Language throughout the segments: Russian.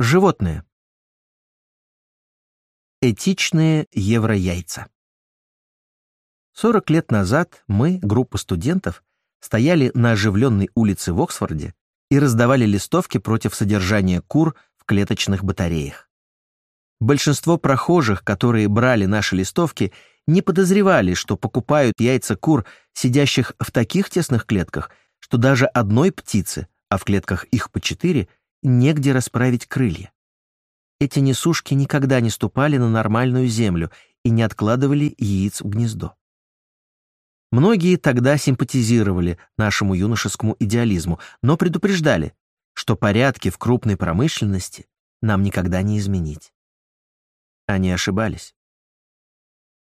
Животные. Этичные еврояйца. 40 лет назад мы, группа студентов, стояли на оживленной улице в Оксфорде и раздавали листовки против содержания кур в клеточных батареях. Большинство прохожих, которые брали наши листовки, не подозревали, что покупают яйца кур, сидящих в таких тесных клетках, что даже одной птицы, а в клетках их по четыре, негде расправить крылья. Эти несушки никогда не ступали на нормальную землю и не откладывали яиц в гнездо. Многие тогда симпатизировали нашему юношескому идеализму, но предупреждали, что порядки в крупной промышленности нам никогда не изменить. Они ошибались.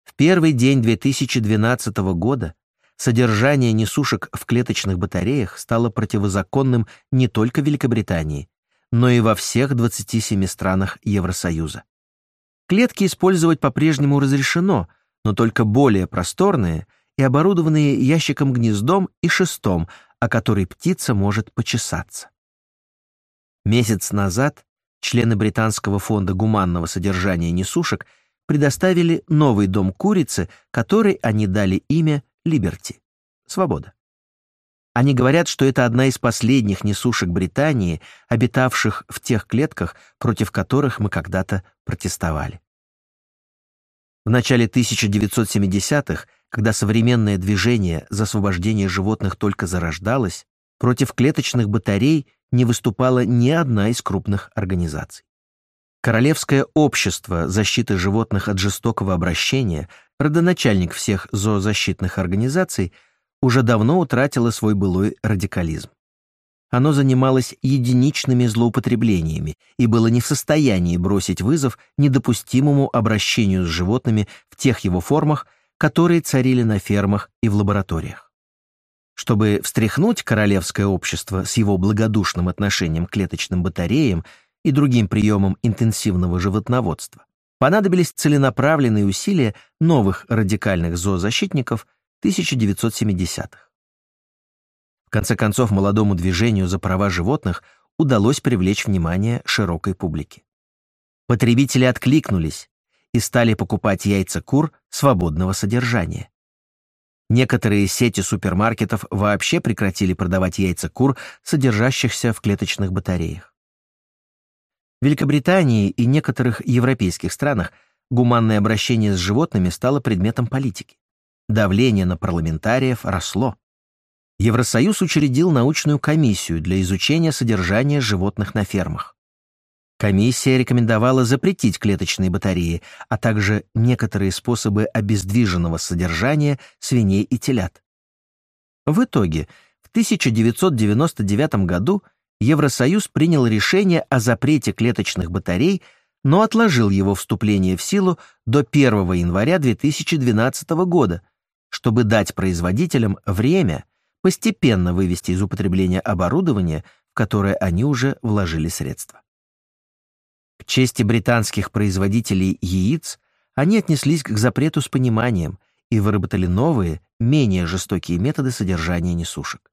В первый день 2012 года содержание несушек в клеточных батареях стало противозаконным не только в Великобритании, но и во всех 27 странах Евросоюза. Клетки использовать по-прежнему разрешено, но только более просторные и оборудованные ящиком-гнездом и шестом, о который птица может почесаться. Месяц назад члены Британского фонда гуманного содержания несушек предоставили новый дом курицы, который они дали имя Либерти — Свобода. Они говорят, что это одна из последних несушек Британии, обитавших в тех клетках, против которых мы когда-то протестовали. В начале 1970-х, когда современное движение за освобождение животных только зарождалось, против клеточных батарей не выступала ни одна из крупных организаций. Королевское общество защиты животных от жестокого обращения, родоначальник всех зоозащитных организаций, уже давно утратило свой былой радикализм. Оно занималось единичными злоупотреблениями и было не в состоянии бросить вызов недопустимому обращению с животными в тех его формах, которые царили на фермах и в лабораториях. Чтобы встряхнуть королевское общество с его благодушным отношением к клеточным батареям и другим приемам интенсивного животноводства, понадобились целенаправленные усилия новых радикальных зоозащитников – 1970-х. В конце концов, молодому движению за права животных удалось привлечь внимание широкой публики. Потребители откликнулись и стали покупать яйца кур свободного содержания. Некоторые сети супермаркетов вообще прекратили продавать яйца кур, содержащихся в клеточных батареях. В Великобритании и некоторых европейских странах гуманное обращение с животными стало предметом политики. Давление на парламентариев росло. Евросоюз учредил научную комиссию для изучения содержания животных на фермах. Комиссия рекомендовала запретить клеточные батареи, а также некоторые способы обездвиженного содержания свиней и телят. В итоге, в 1999 году Евросоюз принял решение о запрете клеточных батарей, но отложил его вступление в силу до 1 января 2012 года, чтобы дать производителям время постепенно вывести из употребления оборудование, в которое они уже вложили средства. К чести британских производителей яиц они отнеслись к запрету с пониманием и выработали новые, менее жестокие методы содержания несушек.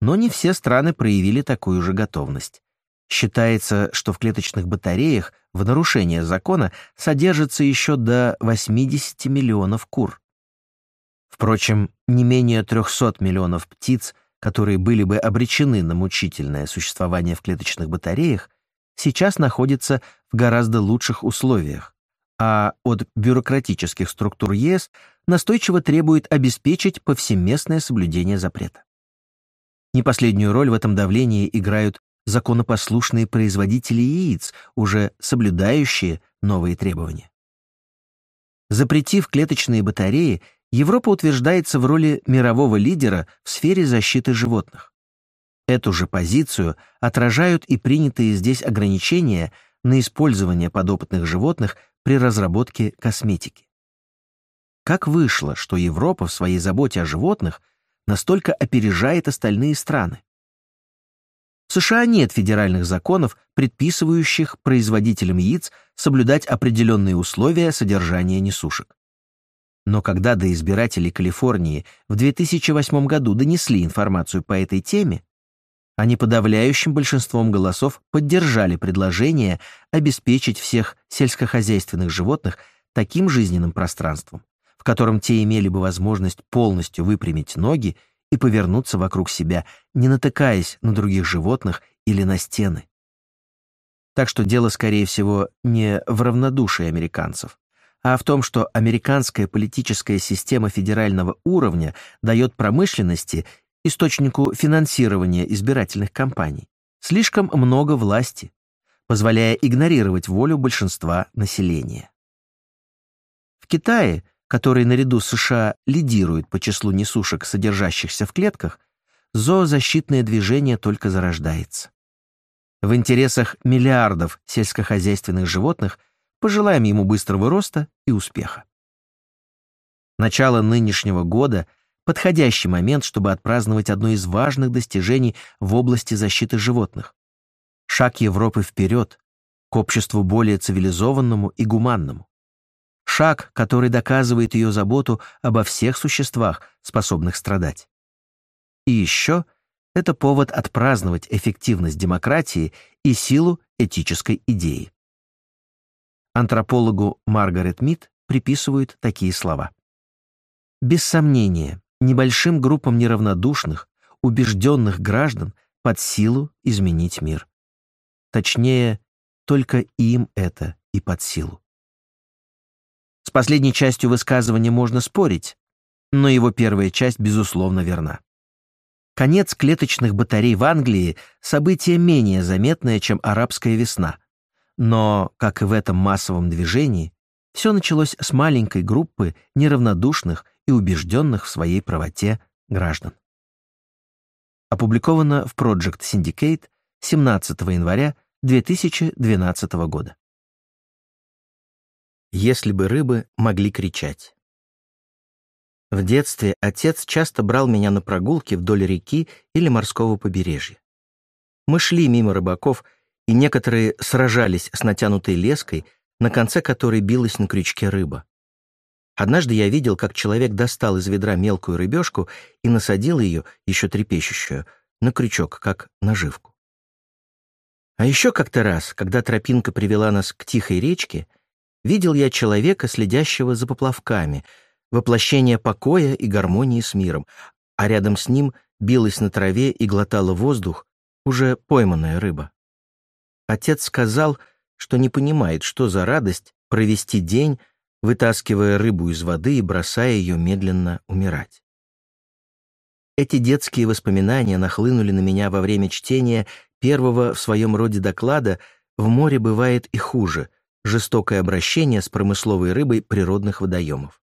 Но не все страны проявили такую же готовность. Считается, что в клеточных батареях в нарушение закона содержится еще до 80 миллионов кур. Впрочем, не менее 300 миллионов птиц, которые были бы обречены на мучительное существование в клеточных батареях, сейчас находятся в гораздо лучших условиях, а от бюрократических структур ЕС настойчиво требует обеспечить повсеместное соблюдение запрета. Не последнюю роль в этом давлении играют законопослушные производители яиц, уже соблюдающие новые требования. Запретив клеточные батареи, Европа утверждается в роли мирового лидера в сфере защиты животных. Эту же позицию отражают и принятые здесь ограничения на использование подопытных животных при разработке косметики. Как вышло, что Европа в своей заботе о животных настолько опережает остальные страны? В США нет федеральных законов, предписывающих производителям яиц соблюдать определенные условия содержания несушек. Но когда до избирателей Калифорнии в 2008 году донесли информацию по этой теме, Они подавляющим большинством голосов поддержали предложение обеспечить всех сельскохозяйственных животных таким жизненным пространством, в котором те имели бы возможность полностью выпрямить ноги и повернуться вокруг себя, не натыкаясь на других животных или на стены. Так что дело, скорее всего, не в равнодушии американцев, а в том, что американская политическая система федерального уровня дает промышленности, источнику финансирования избирательных кампаний, слишком много власти, позволяя игнорировать волю большинства населения. В Китае, который наряду с США лидирует по числу несушек, содержащихся в клетках, зоозащитное движение только зарождается. В интересах миллиардов сельскохозяйственных животных Пожелаем ему быстрого роста и успеха. Начало нынешнего года — подходящий момент, чтобы отпраздновать одно из важных достижений в области защиты животных. Шаг Европы вперед, к обществу более цивилизованному и гуманному. Шаг, который доказывает ее заботу обо всех существах, способных страдать. И еще это повод отпраздновать эффективность демократии и силу этической идеи. Антропологу Маргарет Мид приписывают такие слова. Без сомнения, небольшим группам неравнодушных, убежденных граждан под силу изменить мир. Точнее, только им это и под силу. С последней частью высказывания можно спорить, но его первая часть, безусловно, верна. Конец клеточных батарей в Англии – событие менее заметное, чем арабская весна – но, как и в этом массовом движении, все началось с маленькой группы неравнодушных и убежденных в своей правоте граждан. Опубликовано в Project Syndicate 17 января 2012 года. Если бы рыбы могли кричать. В детстве отец часто брал меня на прогулки вдоль реки или морского побережья. Мы шли мимо рыбаков и некоторые сражались с натянутой леской, на конце которой билась на крючке рыба. Однажды я видел, как человек достал из ведра мелкую рыбешку и насадил ее, еще трепещущую, на крючок, как наживку. А еще как-то раз, когда тропинка привела нас к тихой речке, видел я человека, следящего за поплавками, воплощение покоя и гармонии с миром, а рядом с ним билась на траве и глотала воздух уже пойманная рыба. Отец сказал, что не понимает, что за радость провести день, вытаскивая рыбу из воды и бросая ее медленно умирать. Эти детские воспоминания нахлынули на меня во время чтения первого в своем роде доклада «В море бывает и хуже. Жестокое обращение с промысловой рыбой природных водоемов».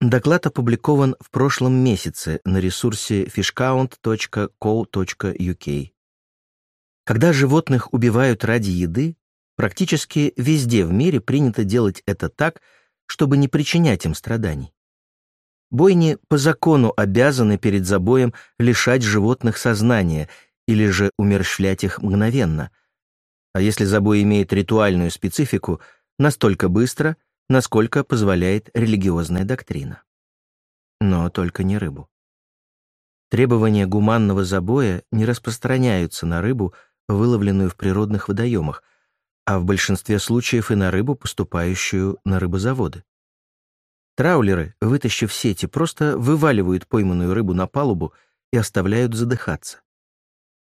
Доклад опубликован в прошлом месяце на ресурсе fishcount.co.uk. Когда животных убивают ради еды, практически везде в мире принято делать это так, чтобы не причинять им страданий. Бойни по закону обязаны перед забоем лишать животных сознания или же умерщвлять их мгновенно. А если забой имеет ритуальную специфику, настолько быстро, насколько позволяет религиозная доктрина. Но только не рыбу. Требования гуманного забоя не распространяются на рыбу, выловленную в природных водоемах, а в большинстве случаев и на рыбу, поступающую на рыбозаводы. Траулеры, вытащив сети, просто вываливают пойманную рыбу на палубу и оставляют задыхаться.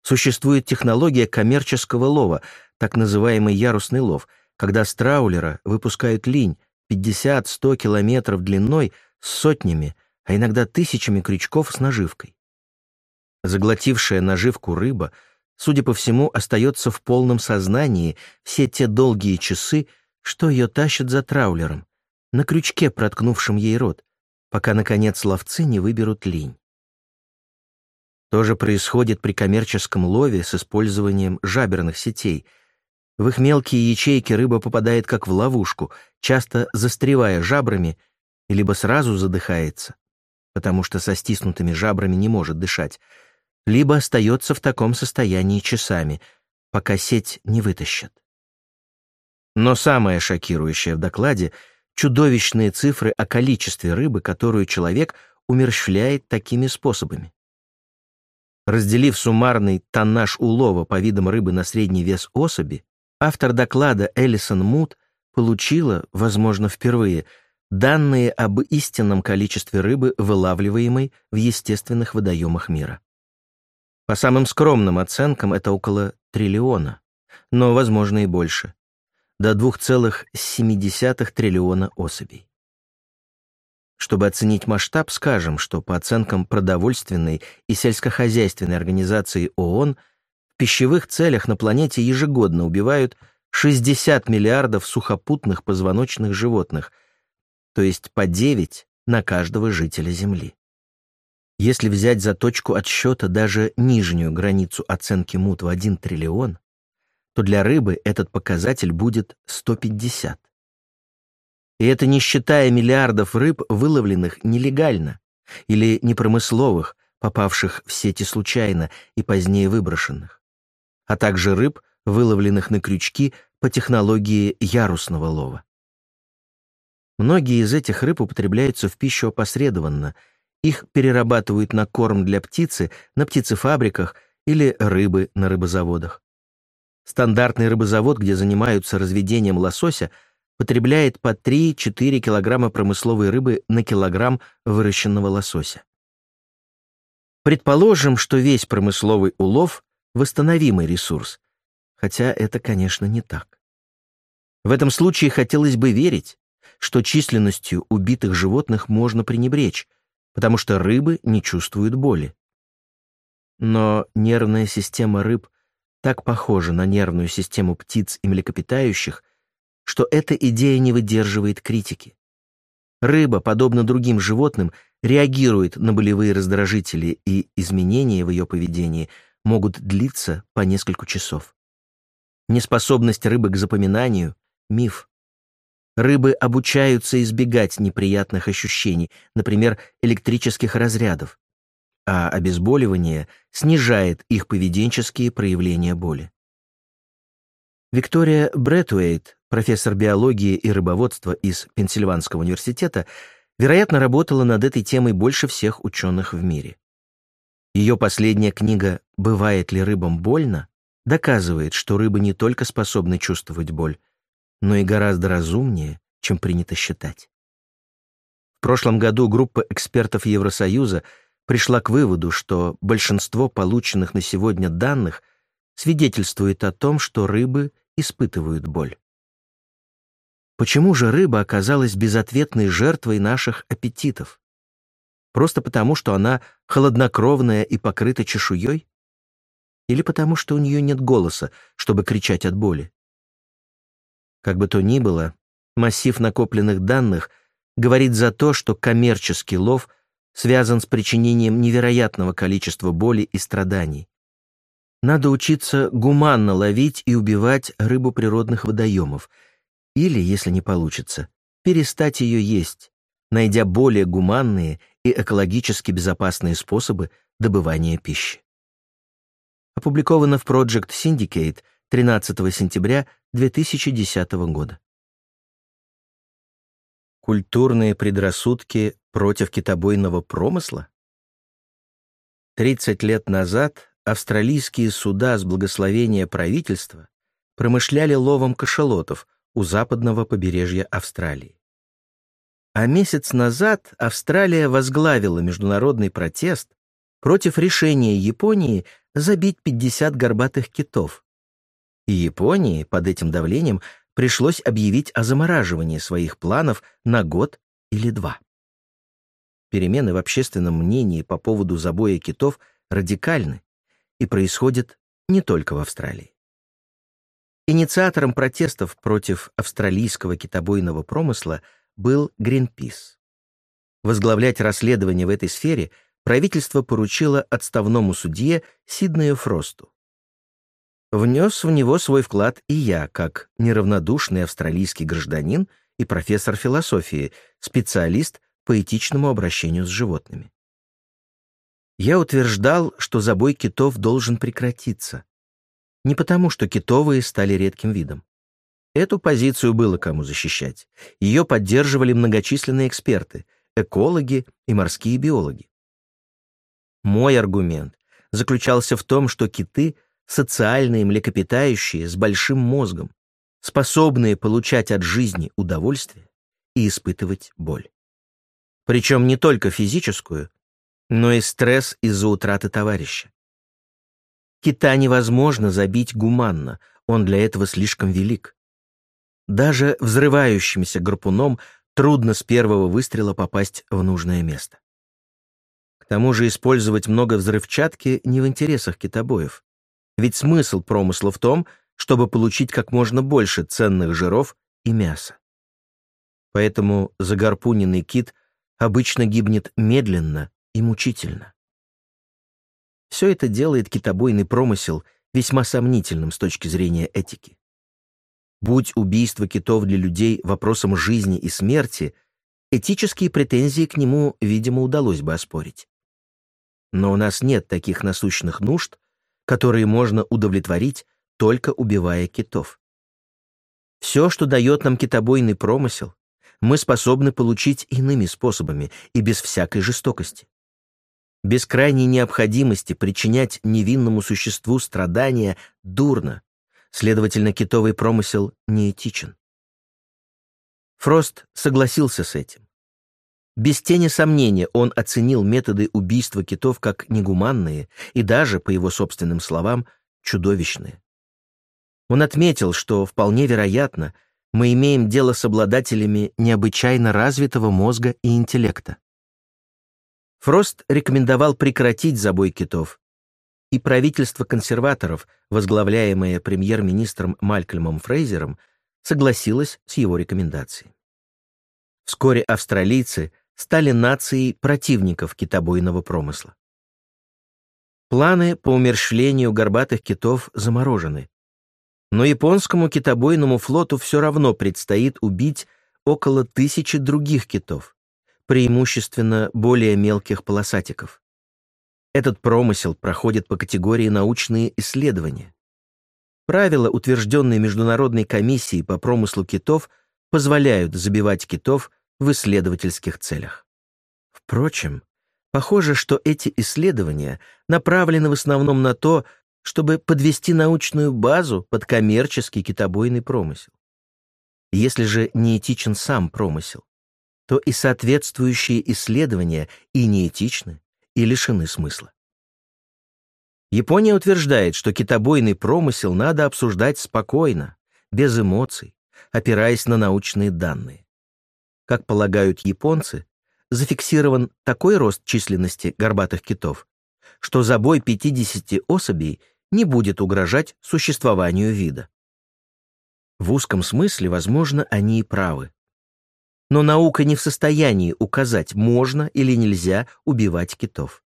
Существует технология коммерческого лова, так называемый ярусный лов, когда с траулера выпускают линь 50-100 километров длиной с сотнями, а иногда тысячами крючков с наживкой. Заглотившая наживку рыба судя по всему, остается в полном сознании все те долгие часы, что ее тащат за траулером, на крючке, проткнувшем ей рот, пока, наконец, ловцы не выберут линь. То же происходит при коммерческом лове с использованием жаберных сетей. В их мелкие ячейки рыба попадает как в ловушку, часто застревая жабрами, либо сразу задыхается, потому что со стиснутыми жабрами не может дышать, либо остается в таком состоянии часами, пока сеть не вытащат. Но самое шокирующее в докладе — чудовищные цифры о количестве рыбы, которую человек умерщвляет такими способами. Разделив суммарный тоннаж улова по видам рыбы на средний вес особи, автор доклада Элисон Мут получила, возможно, впервые, данные об истинном количестве рыбы, вылавливаемой в естественных водоемах мира. По самым скромным оценкам это около триллиона, но, возможно, и больше, до 2,7 триллиона особей. Чтобы оценить масштаб, скажем, что по оценкам продовольственной и сельскохозяйственной организации ООН в пищевых целях на планете ежегодно убивают 60 миллиардов сухопутных позвоночных животных, то есть по 9 на каждого жителя Земли. Если взять за точку отсчета даже нижнюю границу оценки МУТ в 1 триллион, то для рыбы этот показатель будет 150. И это не считая миллиардов рыб, выловленных нелегально или непромысловых, попавших в сети случайно и позднее выброшенных, а также рыб, выловленных на крючки по технологии ярусного лова. Многие из этих рыб употребляются в пищу опосредованно, их перерабатывают на корм для птицы на птицефабриках или рыбы на рыбозаводах. Стандартный рыбозавод, где занимаются разведением лосося, потребляет по 3-4 килограмма промысловой рыбы на килограмм выращенного лосося. Предположим, что весь промысловый улов – восстановимый ресурс, хотя это, конечно, не так. В этом случае хотелось бы верить, что численностью убитых животных можно пренебречь, потому что рыбы не чувствуют боли. Но нервная система рыб так похожа на нервную систему птиц и млекопитающих, что эта идея не выдерживает критики. Рыба, подобно другим животным, реагирует на болевые раздражители, и изменения в ее поведении могут длиться по несколько часов. Неспособность рыбы к запоминанию — миф. Рыбы обучаются избегать неприятных ощущений, например, электрических разрядов, а обезболивание снижает их поведенческие проявления боли. Виктория Брэдуэйт, профессор биологии и рыбоводства из Пенсильванского университета, вероятно, работала над этой темой больше всех ученых в мире. Ее последняя книга «Бывает ли рыбам больно?» доказывает, что рыбы не только способны чувствовать боль, но и гораздо разумнее, чем принято считать. В прошлом году группа экспертов Евросоюза пришла к выводу, что большинство полученных на сегодня данных – свидетельствует о том, что рыбы испытывают боль. Почему же рыба оказалась безответной жертвой наших аппетитов? Просто потому, что она холоднокровная и покрыта чешуей? Или потому, что у нее нет голоса, чтобы кричать от боли? Как бы то ни было, массив накопленных данных говорит за то, что коммерческий лов связан с причинением невероятного количества боли и страданий, надо учиться гуманно ловить и убивать рыбу природных водоемов. Или, если не получится, перестать ее есть, найдя более гуманные и экологически безопасные способы добывания пищи. Опубликовано в Project Syndicate 13 сентября 2010 года. Культурные предрассудки против китобойного промысла? 30 лет назад австралийские суда с благословения правительства промышляли ловом кашалотов у западного побережья Австралии. А месяц назад Австралия возглавила международный протест против решения Японии забить 50 горбатых китов. И Японии под этим давлением пришлось объявить о замораживании своих планов на год или два. Перемены в общественном мнении по поводу забоя китов радикальны и происходит не только в Австралии. Инициатором протестов против австралийского китобойного промысла был Greenpeace. Возглавлять расследование в этой сфере правительство поручило отставному судье Сиднею Фросту. Внес в него свой вклад и я, как неравнодушный австралийский гражданин и профессор философии, специалист по этичному обращению с животными. Я утверждал, что забой китов должен прекратиться. Не потому, что китовые стали редким видом. Эту позицию было кому защищать. Ее поддерживали многочисленные эксперты, экологи и морские биологи. Мой аргумент заключался в том, что киты — социальные млекопитающие с большим мозгом, способные получать от жизни удовольствие и испытывать боль. Причем не только физическую, но и стресс из-за утраты товарища. Кита невозможно забить гуманно, он для этого слишком велик. Даже взрывающимся гарпуном трудно с первого выстрела попасть в нужное место. К тому же использовать много взрывчатки не в интересах китобоев. Ведь смысл промысла в том, чтобы получить как можно больше ценных жиров и мяса. Поэтому загарпуненный кит обычно гибнет медленно и мучительно. Все это делает китобойный промысел весьма сомнительным с точки зрения этики. Будь убийство китов для людей вопросом жизни и смерти, этические претензии к нему, видимо, удалось бы оспорить. Но у нас нет таких насущных нужд, которые можно удовлетворить, только убивая китов. Все, что дает нам китобойный промысел, мы способны получить иными способами и без всякой жестокости. Без крайней необходимости причинять невинному существу страдания дурно, следовательно, китовый промысел неэтичен. Фрост согласился с этим. Без тени сомнения он оценил методы убийства китов как негуманные и даже, по его собственным словам, чудовищные. Он отметил, что вполне вероятно, мы имеем дело с обладателями необычайно развитого мозга и интеллекта. Фрост рекомендовал прекратить забой китов, и правительство консерваторов, возглавляемое премьер-министром Малькольмом Фрейзером, согласилось с его рекомендацией. Вскоре австралийцы стали нацией противников китобойного промысла. Планы по умерщвлению горбатых китов заморожены, но японскому китобойному флоту все равно предстоит убить около тысячи других китов, преимущественно более мелких полосатиков. Этот промысел проходит по категории научные исследования. Правила, утвержденные Международной комиссией по промыслу китов, позволяют забивать китов в исследовательских целях. Впрочем, похоже, что эти исследования направлены в основном на то, чтобы подвести научную базу под коммерческий китобойный промысел. Если же неэтичен сам промысел, то и соответствующие исследования и неэтичны, и лишены смысла. Япония утверждает, что китобойный промысел надо обсуждать спокойно, без эмоций, опираясь на научные данные. Как полагают японцы, зафиксирован такой рост численности горбатых китов, что забой 50 особей не будет угрожать существованию вида. В узком смысле, возможно, они и правы. Но наука не в состоянии указать, можно или нельзя убивать китов.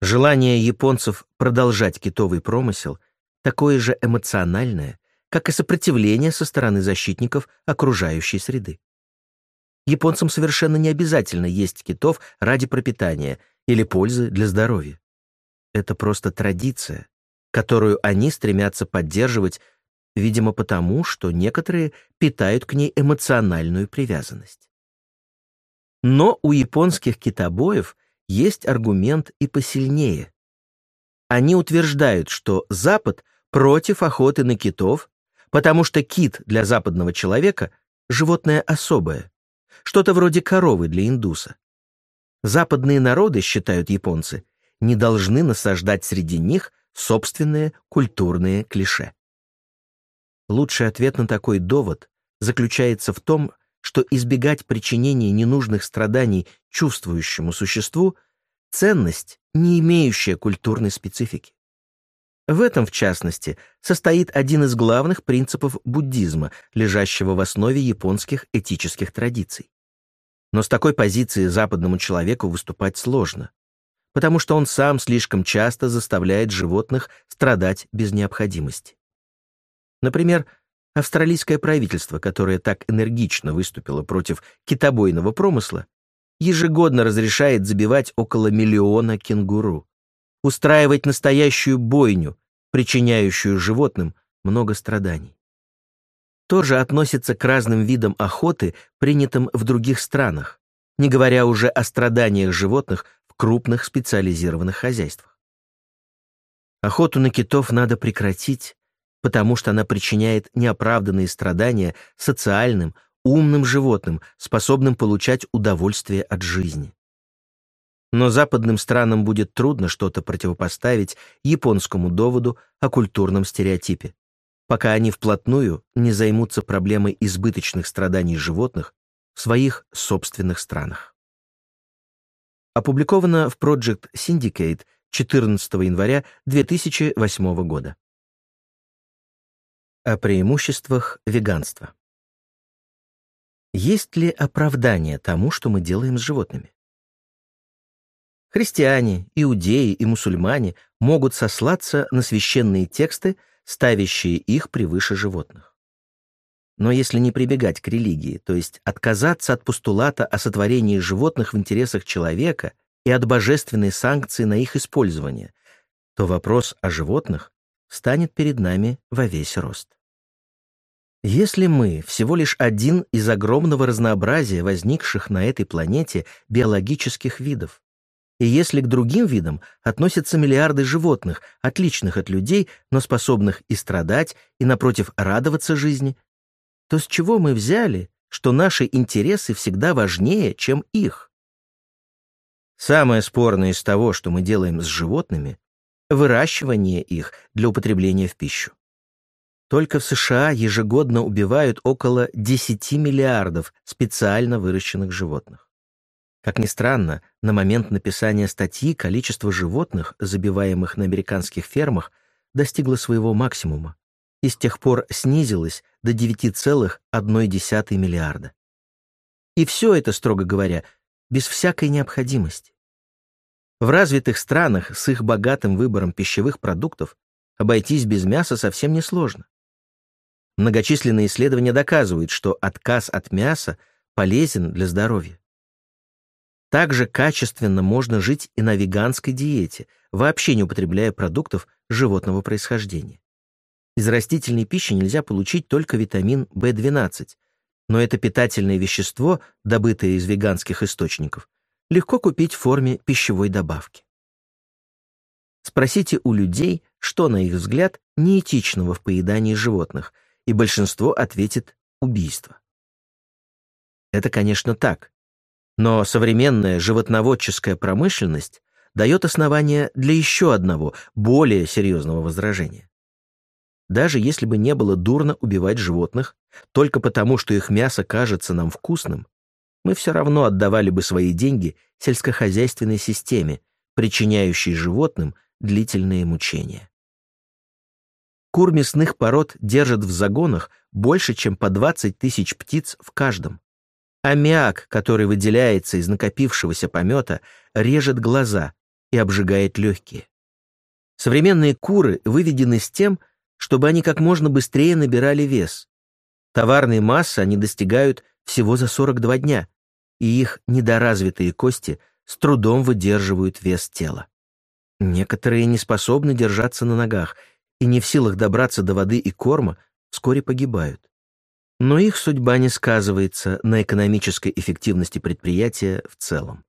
Желание японцев продолжать китовый промысел такое же эмоциональное, как и сопротивление со стороны защитников окружающей среды. Японцам совершенно не обязательно есть китов ради пропитания или пользы для здоровья. Это просто традиция, которую они стремятся поддерживать, видимо, потому, что некоторые питают к ней эмоциональную привязанность. Но у японских китобоев есть аргумент и посильнее. Они утверждают, что Запад против охоты на китов, потому что кит для западного человека — животное особое, что-то вроде коровы для индуса. Западные народы, считают японцы, не должны насаждать среди них собственные культурные клише. Лучший ответ на такой довод заключается в том, что избегать причинения ненужных страданий чувствующему существу — ценность, не имеющая культурной специфики. В этом, в частности, состоит один из главных принципов буддизма, лежащего в основе японских этических традиций. Но с такой позиции западному человеку выступать сложно потому что он сам слишком часто заставляет животных страдать без необходимости. Например, австралийское правительство, которое так энергично выступило против китобойного промысла, ежегодно разрешает забивать около миллиона кенгуру, устраивать настоящую бойню, причиняющую животным много страданий. Тоже относится к разным видам охоты, принятым в других странах, не говоря уже о страданиях животных крупных специализированных хозяйствах. Охоту на китов надо прекратить, потому что она причиняет неоправданные страдания социальным, умным животным, способным получать удовольствие от жизни. Но западным странам будет трудно что-то противопоставить японскому доводу о культурном стереотипе, пока они вплотную не займутся проблемой избыточных страданий животных в своих собственных странах. Опубликовано в Project Syndicate 14 января 2008 года. О преимуществах веганства. Есть ли оправдание тому, что мы делаем с животными? Христиане, иудеи и мусульмане могут сослаться на священные тексты, ставящие их превыше животных. Но если не прибегать к религии, то есть отказаться от постулата о сотворении животных в интересах человека и от божественной санкции на их использование, то вопрос о животных станет перед нами во весь рост. Если мы всего лишь один из огромного разнообразия возникших на этой планете биологических видов, и если к другим видам относятся миллиарды животных, отличных от людей, но способных и страдать, и, напротив, радоваться жизни, то с чего мы взяли, что наши интересы всегда важнее, чем их? Самое спорное из того, что мы делаем с животными, выращивание их для употребления в пищу. Только в США ежегодно убивают около 10 миллиардов специально выращенных животных. Как ни странно, на момент написания статьи количество животных, забиваемых на американских фермах, достигло своего максимума и с тех пор снизилось до 9,1 миллиарда. И все это, строго говоря, без всякой необходимости. В развитых странах с их богатым выбором пищевых продуктов обойтись без мяса совсем несложно. Многочисленные исследования доказывают, что отказ от мяса полезен для здоровья. Также качественно можно жить и на веганской диете, вообще не употребляя продуктов животного происхождения. Из растительной пищи нельзя получить только витамин В12, но это питательное вещество, добытое из веганских источников, легко купить в форме пищевой добавки. Спросите у людей, что, на их взгляд, неэтичного в поедании животных, и большинство ответит «убийство». Это, конечно, так, но современная животноводческая промышленность дает основания для еще одного, более серьезного возражения. Даже если бы не было дурно убивать животных, только потому, что их мясо кажется нам вкусным, мы все равно отдавали бы свои деньги сельскохозяйственной системе, причиняющей животным длительные мучения. Кур мясных пород держат в загонах больше, чем по 20 тысяч птиц в каждом. Аммиак, который выделяется из накопившегося помета, режет глаза и обжигает легкие. Современные куры выведены с тем, чтобы они как можно быстрее набирали вес. Товарные массы они достигают всего за 42 дня, и их недоразвитые кости с трудом выдерживают вес тела. Некоторые не способны держаться на ногах и не в силах добраться до воды и корма, вскоре погибают. Но их судьба не сказывается на экономической эффективности предприятия в целом.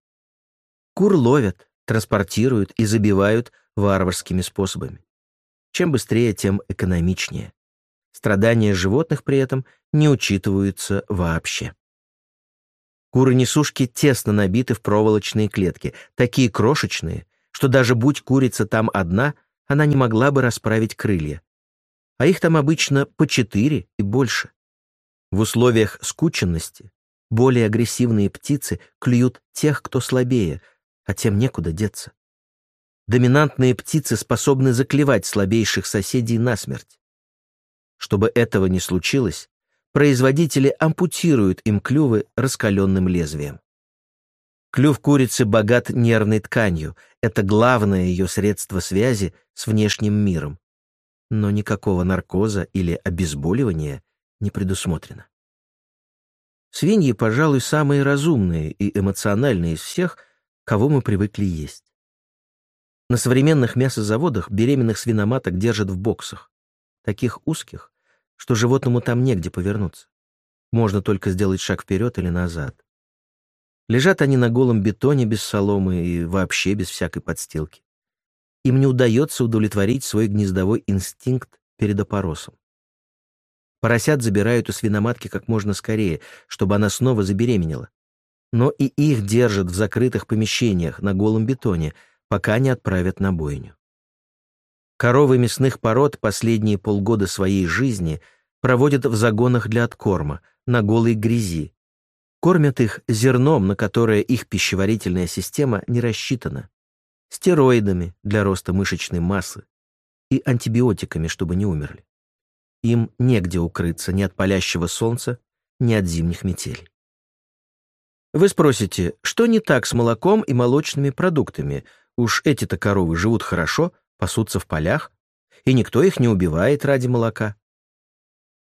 Кур ловят, транспортируют и забивают варварскими способами. Чем быстрее, тем экономичнее. Страдания животных при этом не учитываются вообще. Куры-несушки тесно набиты в проволочные клетки, такие крошечные, что даже будь курица там одна, она не могла бы расправить крылья. А их там обычно по четыре и больше. В условиях скученности более агрессивные птицы клюют тех, кто слабее, а тем некуда деться. Доминантные птицы способны заклевать слабейших соседей насмерть. Чтобы этого не случилось, производители ампутируют им клювы раскаленным лезвием. Клюв курицы богат нервной тканью, это главное ее средство связи с внешним миром. Но никакого наркоза или обезболивания не предусмотрено. Свиньи, пожалуй, самые разумные и эмоциональные из всех, кого мы привыкли есть. На современных мясозаводах беременных свиноматок держат в боксах, таких узких, что животному там негде повернуться. Можно только сделать шаг вперед или назад. Лежат они на голом бетоне без соломы и вообще без всякой подстилки. им не удается удовлетворить свой гнездовой инстинкт перед опоросом. Поросят забирают у свиноматки как можно скорее, чтобы она снова забеременела. Но и их держат в закрытых помещениях на голом бетоне, пока не отправят на бойню. Коровы мясных пород последние полгода своей жизни проводят в загонах для откорма, на голой грязи. Кормят их зерном, на которое их пищеварительная система не рассчитана, стероидами для роста мышечной массы и антибиотиками, чтобы не умерли. Им негде укрыться ни от палящего солнца, ни от зимних метелей. Вы спросите, что не так с молоком и молочными продуктами? Уж эти-то коровы живут хорошо, пасутся в полях, и никто их не убивает ради молока.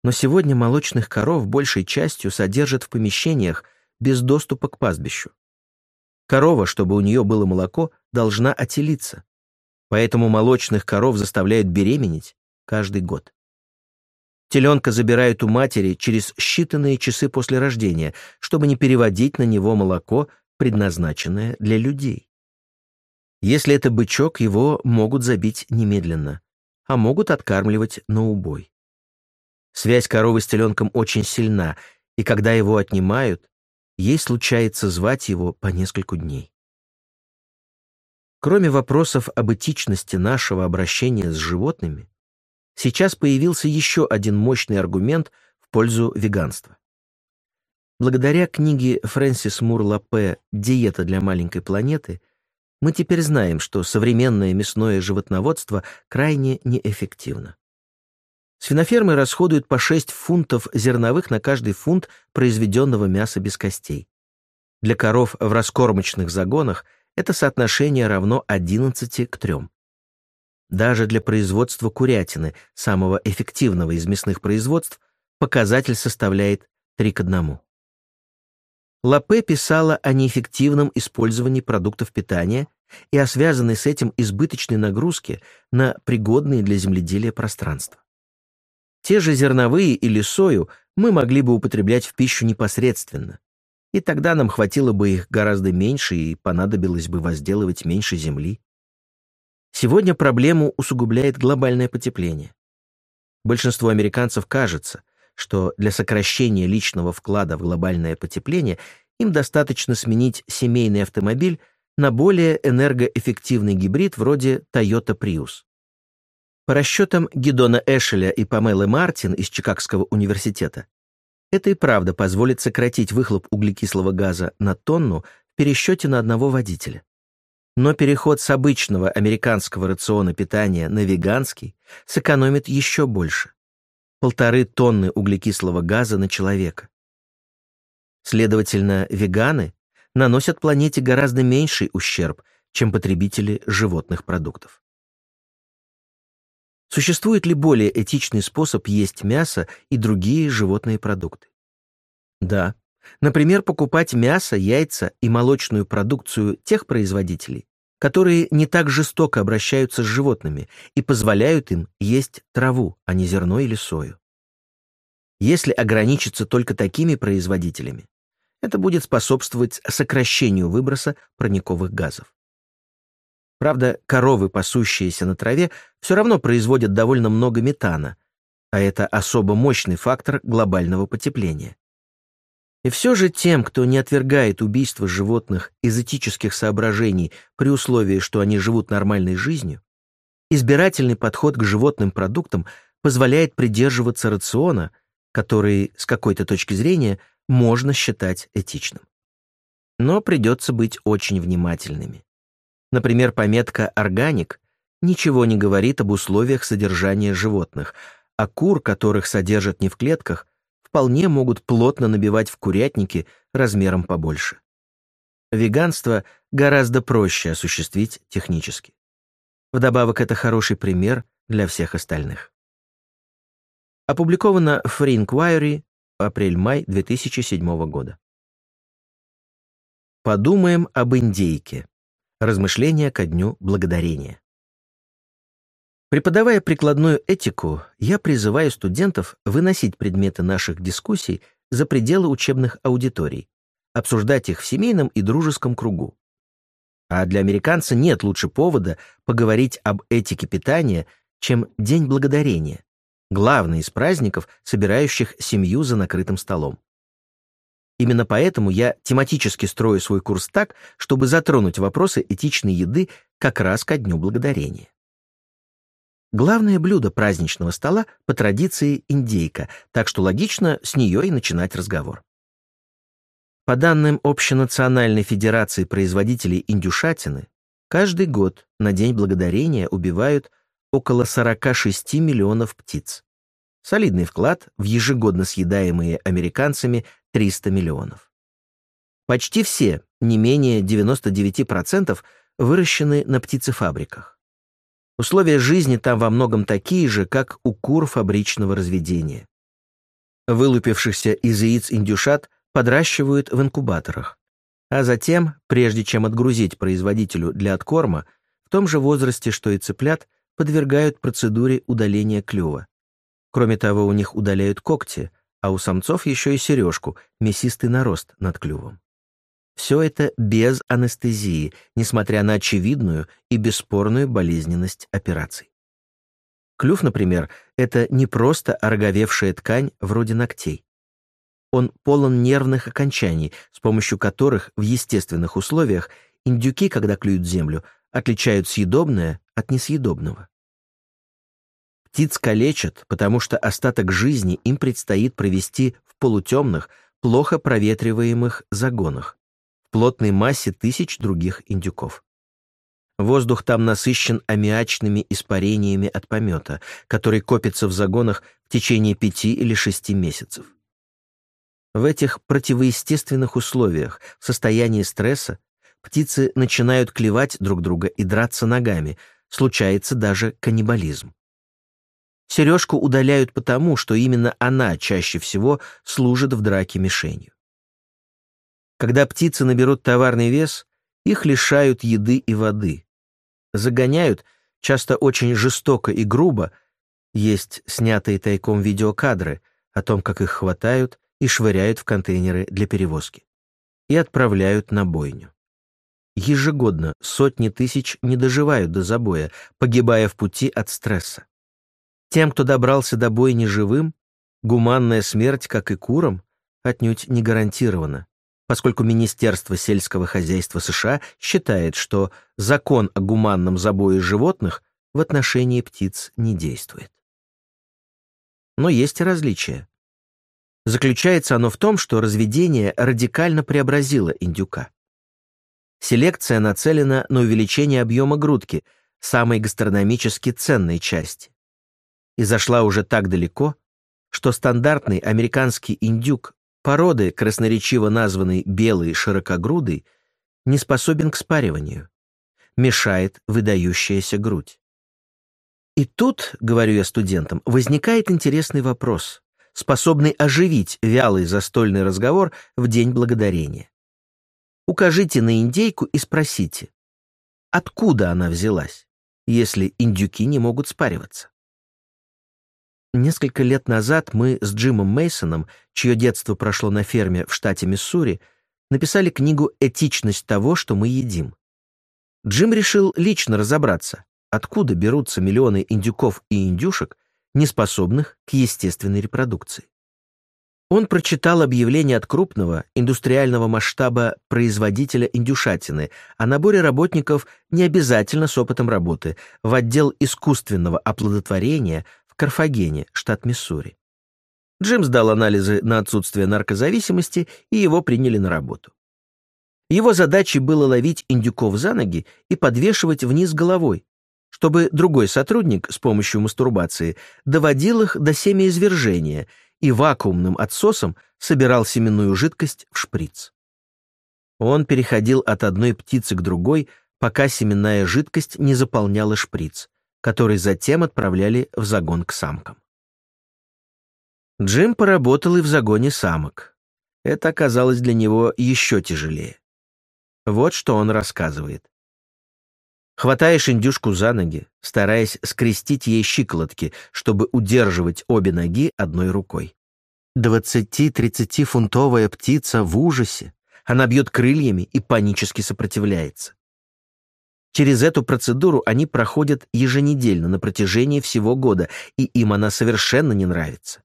Но сегодня молочных коров большей частью содержат в помещениях без доступа к пастбищу. Корова, чтобы у нее было молоко, должна отелиться. Поэтому молочных коров заставляют беременеть каждый год. Теленка забирают у матери через считанные часы после рождения, чтобы не переводить на него молоко, предназначенное для людей. Если это бычок, его могут забить немедленно, а могут откармливать на убой. Связь коровы с теленком очень сильна, и когда его отнимают, ей случается звать его по нескольку дней. Кроме вопросов об этичности нашего обращения с животными, сейчас появился еще один мощный аргумент в пользу веганства. Благодаря книге Фрэнсис Мур Лапе «Диета для маленькой планеты» мы теперь знаем, что современное мясное животноводство крайне неэффективно. Свинофермы расходуют по 6 фунтов зерновых на каждый фунт произведенного мяса без костей. Для коров в раскормочных загонах это соотношение равно 11 к 3. Даже для производства курятины, самого эффективного из мясных производств, показатель составляет 3 к 1. Лапе писала о неэффективном использовании продуктов питания и о связанной с этим избыточной нагрузке на пригодные для земледелия пространства. Те же зерновые или сою мы могли бы употреблять в пищу непосредственно, и тогда нам хватило бы их гораздо меньше и понадобилось бы возделывать меньше земли. Сегодня проблему усугубляет глобальное потепление. Большинству американцев кажется, что для сокращения личного вклада в глобальное потепление им достаточно сменить семейный автомобиль на более энергоэффективный гибрид вроде Toyota Prius. По расчетам Гидона Эшеля и Памелы Мартин из Чикагского университета, это и правда позволит сократить выхлоп углекислого газа на тонну в пересчете на одного водителя. Но переход с обычного американского рациона питания на веганский сэкономит еще больше — полторы тонны углекислого газа на человека. Следовательно, веганы наносят планете гораздо меньший ущерб, чем потребители животных продуктов. Существует ли более этичный способ есть мясо и другие животные продукты? Да, Например, покупать мясо, яйца и молочную продукцию тех производителей, которые не так жестоко обращаются с животными и позволяют им есть траву, а не зерно или сою. Если ограничиться только такими производителями, это будет способствовать сокращению выброса парниковых газов. Правда, коровы, пасущиеся на траве, все равно производят довольно много метана, а это особо мощный фактор глобального потепления. И все же тем, кто не отвергает убийство животных из этических соображений при условии, что они живут нормальной жизнью, избирательный подход к животным продуктам позволяет придерживаться рациона, который, с какой-то точки зрения, можно считать этичным. Но придется быть очень внимательными. Например, пометка «органик» ничего не говорит об условиях содержания животных, а кур, которых содержат не в клетках, вполне могут плотно набивать в курятнике размером побольше. Веганство гораздо проще осуществить технически. Вдобавок, это хороший пример для всех остальных. Опубликовано в Free Inquiry апрель-май 2007 года. Подумаем об индейке. Размышления ко дню благодарения. Преподавая прикладную этику, я призываю студентов выносить предметы наших дискуссий за пределы учебных аудиторий, обсуждать их в семейном и дружеском кругу. А для американца нет лучше повода поговорить об этике питания, чем День Благодарения, главный из праздников, собирающих семью за накрытым столом. Именно поэтому я тематически строю свой курс так, чтобы затронуть вопросы этичной еды как раз ко Дню Благодарения. Главное блюдо праздничного стола по традиции индейка, так что логично с нее и начинать разговор. По данным Общенациональной федерации производителей индюшатины, каждый год на День Благодарения убивают около 46 миллионов птиц. Солидный вклад в ежегодно съедаемые американцами 300 миллионов. Почти все, не менее 99%, выращены на птицефабриках. Условия жизни там во многом такие же, как у кур фабричного разведения. Вылупившихся из яиц индюшат подращивают в инкубаторах, а затем, прежде чем отгрузить производителю для откорма, в том же возрасте, что и цыплят, подвергают процедуре удаления клюва. Кроме того, у них удаляют когти, а у самцов еще и сережку, мясистый нарост над клювом. Все это без анестезии, несмотря на очевидную и бесспорную болезненность операций. Клюв, например, это не просто ороговевшая ткань вроде ногтей. Он полон нервных окончаний, с помощью которых в естественных условиях индюки, когда клюют землю, отличают съедобное от несъедобного. Птиц калечат, потому что остаток жизни им предстоит провести в полутемных, плохо проветриваемых загонах, плотной массе тысяч других индюков. Воздух там насыщен аммиачными испарениями от помета, который копится в загонах в течение пяти или шести месяцев. В этих противоестественных условиях, в состоянии стресса, птицы начинают клевать друг друга и драться ногами, случается даже каннибализм. Сережку удаляют потому, что именно она чаще всего служит в драке мишенью. Когда птицы наберут товарный вес, их лишают еды и воды. Загоняют, часто очень жестоко и грубо, есть снятые тайком видеокадры о том, как их хватают и швыряют в контейнеры для перевозки. И отправляют на бойню. Ежегодно сотни тысяч не доживают до забоя, погибая в пути от стресса. Тем, кто добрался до бойни живым, гуманная смерть, как и курам, отнюдь не гарантирована, поскольку Министерство сельского хозяйства США считает, что закон о гуманном забое животных в отношении птиц не действует. Но есть и различия. Заключается оно в том, что разведение радикально преобразило индюка. Селекция нацелена на увеличение объема грудки, самой гастрономически ценной части и зашла уже так далеко, что стандартный американский индюк породы, красноречиво названный белый широкогрудый, не способен к спариванию. Мешает выдающаяся грудь. И тут, говорю я студентам, возникает интересный вопрос, способный оживить вялый застольный разговор в День Благодарения. Укажите на индейку и спросите, откуда она взялась, если индюки не могут спариваться? Несколько лет назад мы с Джимом Мейсоном, чье детство прошло на ферме в штате Миссури, написали книгу «Этичность того, что мы едим». Джим решил лично разобраться, откуда берутся миллионы индюков и индюшек, неспособных к естественной репродукции. Он прочитал объявление от крупного индустриального масштаба производителя индюшатины о наборе работников не обязательно с опытом работы в отдел искусственного оплодотворения Карфагене, штат Миссури. Джим сдал анализы на отсутствие наркозависимости, и его приняли на работу. Его задачей было ловить индюков за ноги и подвешивать вниз головой, чтобы другой сотрудник с помощью мастурбации доводил их до семяизвержения и вакуумным отсосом собирал семенную жидкость в шприц. Он переходил от одной птицы к другой, пока семенная жидкость не заполняла шприц, который затем отправляли в загон к самкам. Джим поработал и в загоне самок. Это оказалось для него еще тяжелее. Вот что он рассказывает. Хватаешь индюшку за ноги, стараясь скрестить ей щиколотки, чтобы удерживать обе ноги одной рукой. 20-30 фунтовая птица в ужасе. Она бьет крыльями и панически сопротивляется. Через эту процедуру они проходят еженедельно на протяжении всего года, и им она совершенно не нравится.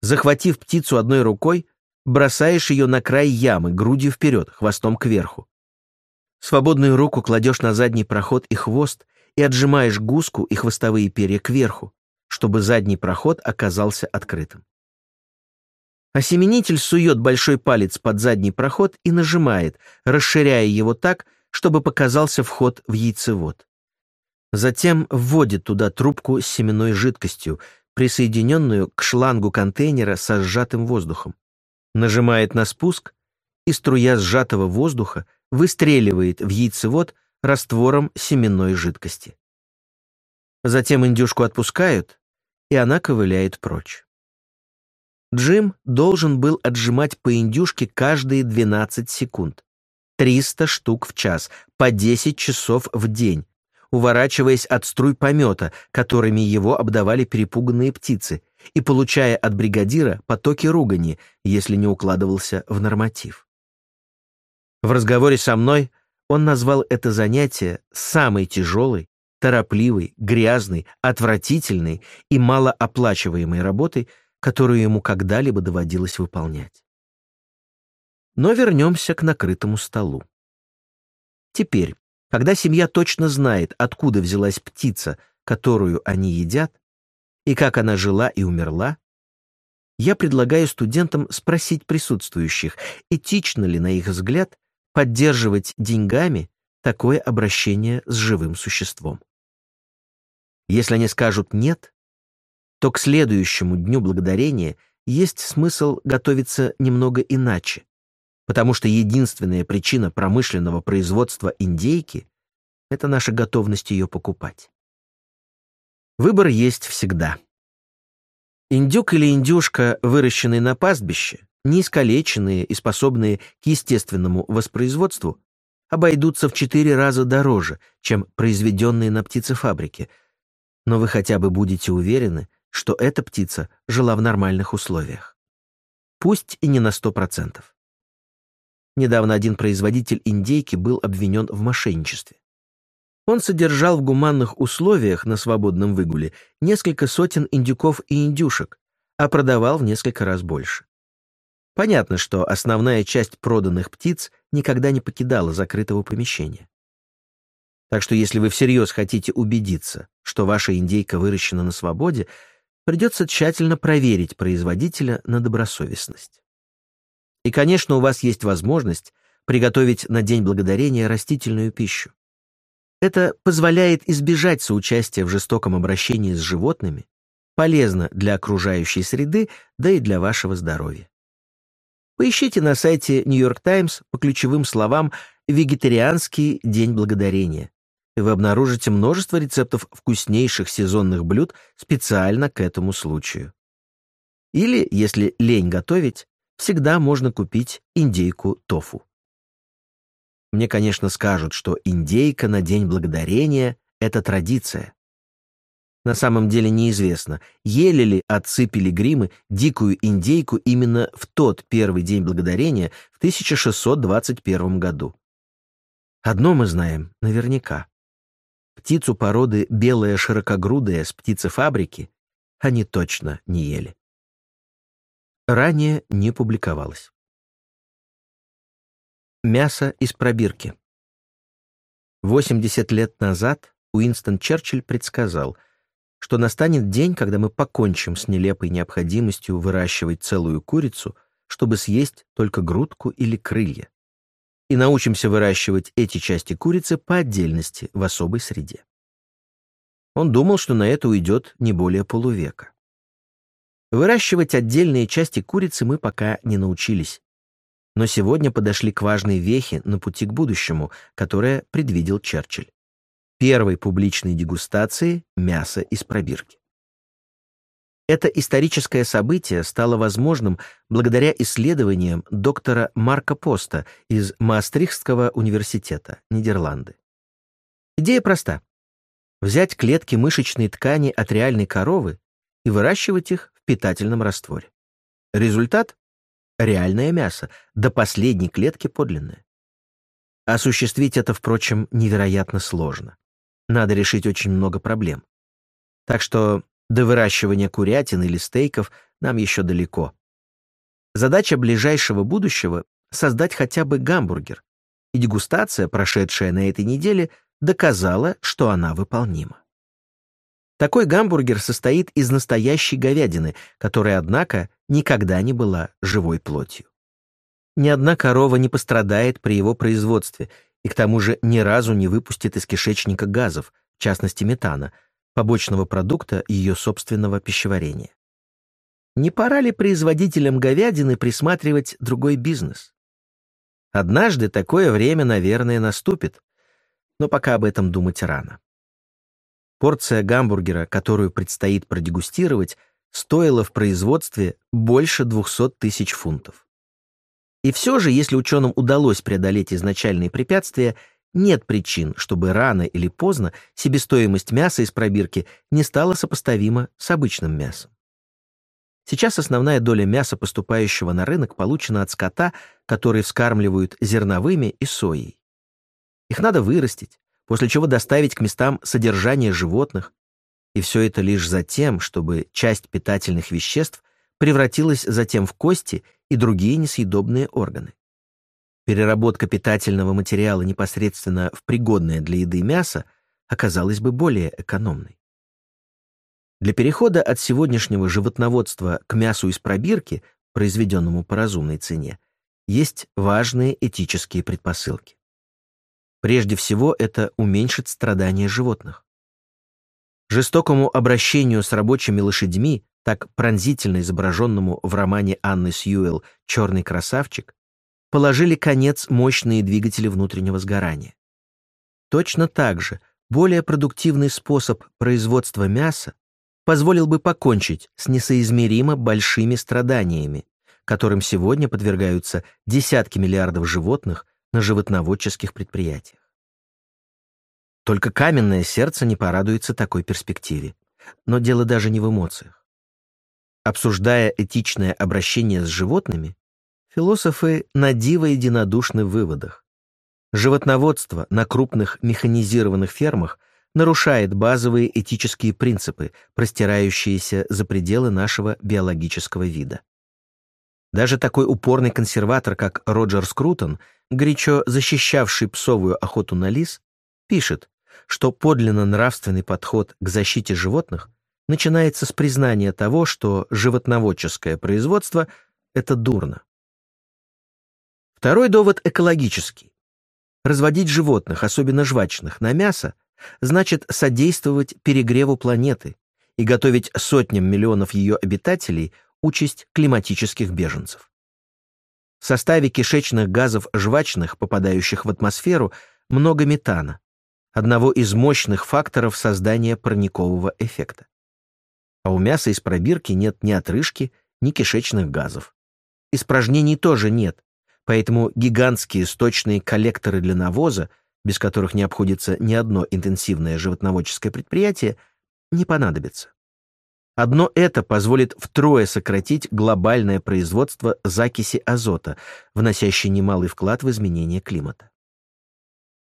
Захватив птицу одной рукой, бросаешь ее на край ямы, грудью вперед, хвостом кверху. Свободную руку кладешь на задний проход и хвост и отжимаешь гуску и хвостовые перья кверху, чтобы задний проход оказался открытым. Осеменитель сует большой палец под задний проход и нажимает, расширяя его так, чтобы показался вход в яйцевод. Затем вводит туда трубку с семенной жидкостью, присоединенную к шлангу контейнера со сжатым воздухом. Нажимает на спуск, и струя сжатого воздуха выстреливает в яйцевод раствором семенной жидкости. Затем индюшку отпускают, и она ковыляет прочь. Джим должен был отжимать по индюшке каждые 12 секунд. 300 штук в час, по 10 часов в день, уворачиваясь от струй помета, которыми его обдавали перепуганные птицы, и получая от бригадира потоки ругани, если не укладывался в норматив. В разговоре со мной он назвал это занятие самой тяжелой, торопливой, грязной, отвратительной и малооплачиваемой работой, которую ему когда-либо доводилось выполнять. Но вернемся к накрытому столу. Теперь, когда семья точно знает, откуда взялась птица, которую они едят, и как она жила и умерла, я предлагаю студентам спросить присутствующих, этично ли, на их взгляд, поддерживать деньгами такое обращение с живым существом. Если они скажут «нет», то к следующему Дню Благодарения есть смысл готовиться немного иначе, потому что единственная причина промышленного производства индейки — это наша готовность ее покупать. Выбор есть всегда. Индюк или индюшка, выращенные на пастбище, не искалеченные и способные к естественному воспроизводству, обойдутся в четыре раза дороже, чем произведенные на птицефабрике, но вы хотя бы будете уверены, что эта птица жила в нормальных условиях. Пусть и не на 100%. Недавно один производитель индейки был обвинен в мошенничестве. Он содержал в гуманных условиях на свободном выгуле несколько сотен индюков и индюшек, а продавал в несколько раз больше. Понятно, что основная часть проданных птиц никогда не покидала закрытого помещения. Так что если вы всерьез хотите убедиться, что ваша индейка выращена на свободе, придется тщательно проверить производителя на добросовестность. И, конечно, у вас есть возможность приготовить на День Благодарения растительную пищу. Это позволяет избежать соучастия в жестоком обращении с животными, полезно для окружающей среды, да и для вашего здоровья. Поищите на сайте New York Times по ключевым словам «Вегетарианский день благодарения», вы обнаружите множество рецептов вкуснейших сезонных блюд специально к этому случаю. Или, если лень готовить, всегда можно купить индейку тофу. Мне, конечно, скажут, что индейка на День Благодарения — это традиция. На самом деле неизвестно, ели ли отцы-пилигримы дикую индейку именно в тот первый День Благодарения в 1621 году. Одно мы знаем наверняка. Птицу породы белая широкогрудая с птицефабрики они точно не ели. Ранее не публиковалось. Мясо из пробирки. 80 лет назад Уинстон Черчилль предсказал, что настанет день, когда мы покончим с нелепой необходимостью выращивать целую курицу, чтобы съесть только грудку или крылья и научимся выращивать эти части курицы по отдельности в особой среде. Он думал, что на это уйдет не более полувека. Выращивать отдельные части курицы мы пока не научились. Но сегодня подошли к важной вехе на пути к будущему, которое предвидел Черчилль. Первой публичной дегустации мяса из пробирки. Это историческое событие стало возможным благодаря исследованиям доктора Марка Поста из Маастрихтского университета, Нидерланды. Идея проста. Взять клетки мышечной ткани от реальной коровы и выращивать их питательном растворе. Результат — реальное мясо, до последней клетки подлинное. Осуществить это, впрочем, невероятно сложно. Надо решить очень много проблем. Так что до выращивания курятин или стейков нам еще далеко. Задача ближайшего будущего — создать хотя бы гамбургер, и дегустация, прошедшая на этой неделе, доказала, что она выполнима. Такой гамбургер состоит из настоящей говядины, которая, однако, никогда не была живой плотью. Ни одна корова не пострадает при его производстве и к тому же ни разу не выпустит из кишечника газов, в частности метана, побочного продукта ее собственного пищеварения. Не пора ли производителям говядины присматривать другой бизнес? Однажды такое время, наверное, наступит, но пока об этом думать рано. Порция гамбургера, которую предстоит продегустировать, стоила в производстве больше 200 тысяч фунтов. И все же, если ученым удалось преодолеть изначальные препятствия, нет причин, чтобы рано или поздно себестоимость мяса из пробирки не стала сопоставима с обычным мясом. Сейчас основная доля мяса, поступающего на рынок, получена от скота, который вскармливают зерновыми и соей. Их надо вырастить, после чего доставить к местам содержания животных, и все это лишь за тем, чтобы часть питательных веществ превратилась затем в кости и другие несъедобные органы. Переработка питательного материала непосредственно в пригодное для еды мясо оказалась бы более экономной. Для перехода от сегодняшнего животноводства к мясу из пробирки, произведенному по разумной цене, есть важные этические предпосылки. Прежде всего, это уменьшит страдания животных. Жестокому обращению с рабочими лошадьми, так пронзительно изображенному в романе Анны Сьюэлл «Черный красавчик», положили конец мощные двигатели внутреннего сгорания. Точно так же более продуктивный способ производства мяса позволил бы покончить с несоизмеримо большими страданиями, которым сегодня подвергаются десятки миллиардов животных на животноводческих предприятиях. Только каменное сердце не порадуется такой перспективе. Но дело даже не в эмоциях. Обсуждая этичное обращение с животными, философы на диво единодушны в выводах. Животноводство на крупных механизированных фермах – нарушает базовые этические принципы, простирающиеся за пределы нашего биологического вида. Даже такой упорный консерватор, как Роджер Скрутон, горячо защищавший псовую охоту на лис, пишет, что подлинно нравственный подход к защите животных начинается с признания того, что животноводческое производство — это дурно. Второй довод экологический. Разводить животных, особенно жвачных, на мясо значит содействовать перегреву планеты и готовить сотням миллионов ее обитателей участь климатических беженцев. В составе кишечных газов жвачных, попадающих в атмосферу, много метана, одного из мощных факторов создания парникового эффекта. А у мяса из пробирки нет ни отрыжки, ни кишечных газов. Испражнений тоже нет, поэтому гигантские сточные коллекторы для навоза – без которых не обходится ни одно интенсивное животноводческое предприятие, не понадобится. Одно это позволит втрое сократить глобальное производство закиси азота, вносящей немалый вклад в изменение климата.